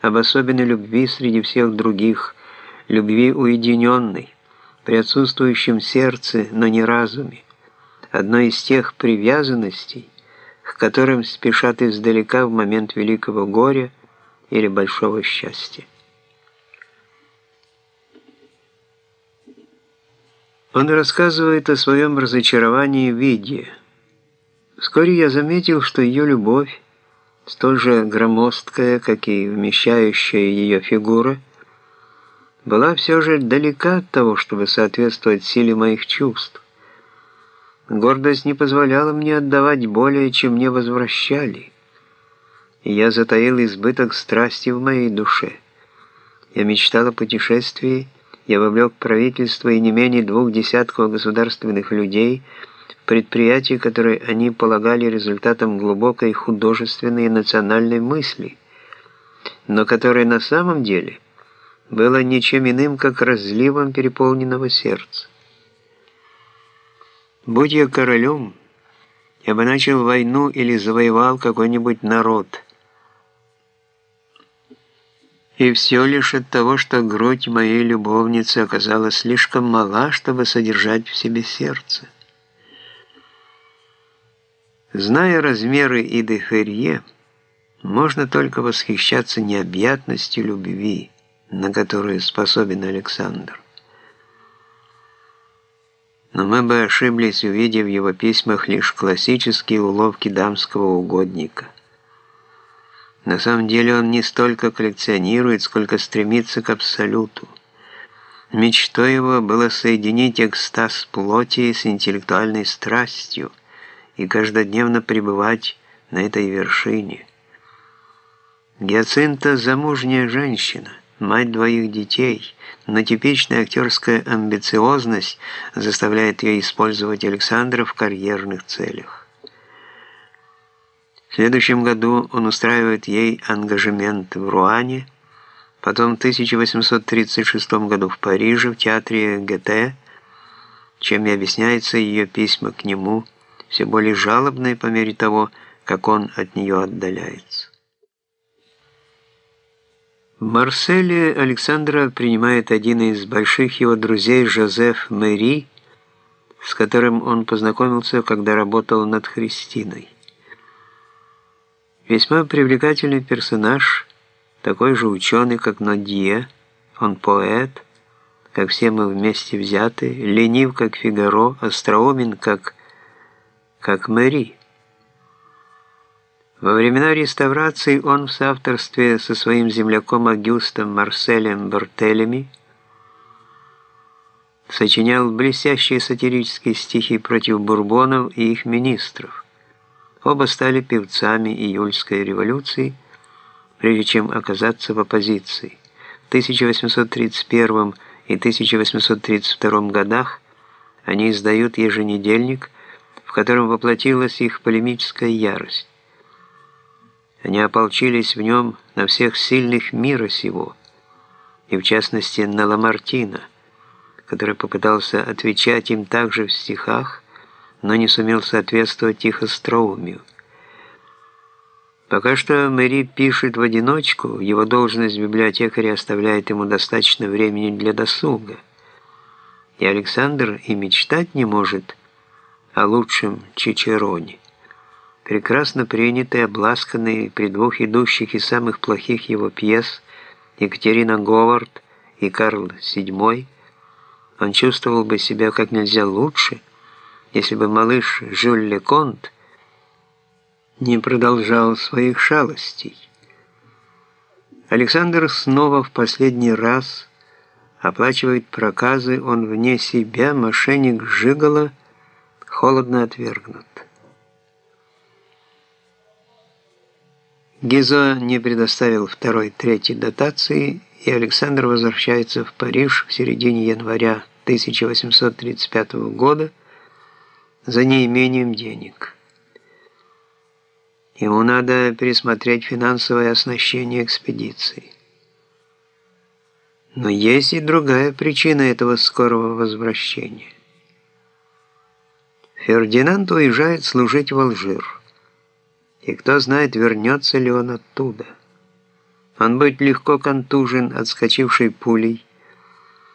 об особенной любви среди всех других, любви уединенной, при отсутствующем сердце, но не разуме, одной из тех привязанностей, к которым спешат издалека в момент великого горя или большого счастья. Он рассказывает о своем разочаровании в виде. Вскоре я заметил, что ее любовь, столь же громоздкая, как и вмещающая ее фигура, была все же далека от того, чтобы соответствовать силе моих чувств. Гордость не позволяла мне отдавать более, чем мне возвращали. И я затаил избыток страсти в моей душе. Я мечтал о путешествии, я вовлек правительство и не менее двух десятков государственных людей в предприятие, которое они полагали результатом глубокой художественной и национальной мысли, но которое на самом деле было ничем иным, как разливом переполненного сердца. Будь я королем, я бы начал войну или завоевал какой-нибудь народ. И все лишь от того, что грудь моей любовницы оказалась слишком мала, чтобы содержать в себе сердце. Зная размеры Иды Ферье, можно только восхищаться необъятностью любви, на которую способен Александр. Но мы бы ошиблись, увидев в его письмах лишь классические уловки дамского угодника. На самом деле он не столько коллекционирует, сколько стремится к абсолюту. Мечтой его было соединить экстаз плоти с интеллектуальной страстью и каждодневно пребывать на этой вершине. Гиацинта – замужняя женщина – мать двоих детей, но типичная актерская амбициозность заставляет ее использовать Александра в карьерных целях. В следующем году он устраивает ей ангажемент в Руане, потом в 1836 году в Париже в театре ГТ, чем и объясняется ее письма к нему, все более жалобные по мере того, как он от нее отдаляется. В Марселе Александра принимает один из больших его друзей Жозеф Мэри, с которым он познакомился, когда работал над Христиной. Весьма привлекательный персонаж, такой же ученый, как Нодье, он поэт, как все мы вместе взяты, ленив, как Фигаро, остроумен, как, как Мэри. Во времена реставрации он в соавторстве со своим земляком Агюстом Марселем Бертелями сочинял блестящие сатирические стихи против бурбонов и их министров. Оба стали певцами июльской революции, прежде чем оказаться в оппозиции. В 1831 и 1832 годах они издают еженедельник, котором воплотилась их полемическая ярость. Они ополчились в нем на всех сильных мира сего, и в частности на Ламартина, который попытался отвечать им также в стихах, но не сумел соответствовать их остроумию. Пока что Мэри пишет в одиночку, его должность библиотекаря оставляет ему достаточно времени для досуга. И Александр и мечтать не может о лучшем Чичероне прекрасно принятый, обласканный при двух идущих и самых плохих его пьес Екатерина Говард и Карл VII, он чувствовал бы себя как нельзя лучше, если бы малыш Жюль Леконт не продолжал своих шалостей. Александр снова в последний раз оплачивает проказы, он вне себя, мошенник Жигала, холодно отвергнут. Гизо не предоставил второй, третьей дотации, и Александр возвращается в Париж в середине января 1835 года за неимением денег. Ему надо пересмотреть финансовое оснащение экспедиции. Но есть и другая причина этого скорого возвращения. Фердинанд уезжает служить в Алжир и кто знает, вернется ли он оттуда. Он будет легко контужен, отскочившей пулей,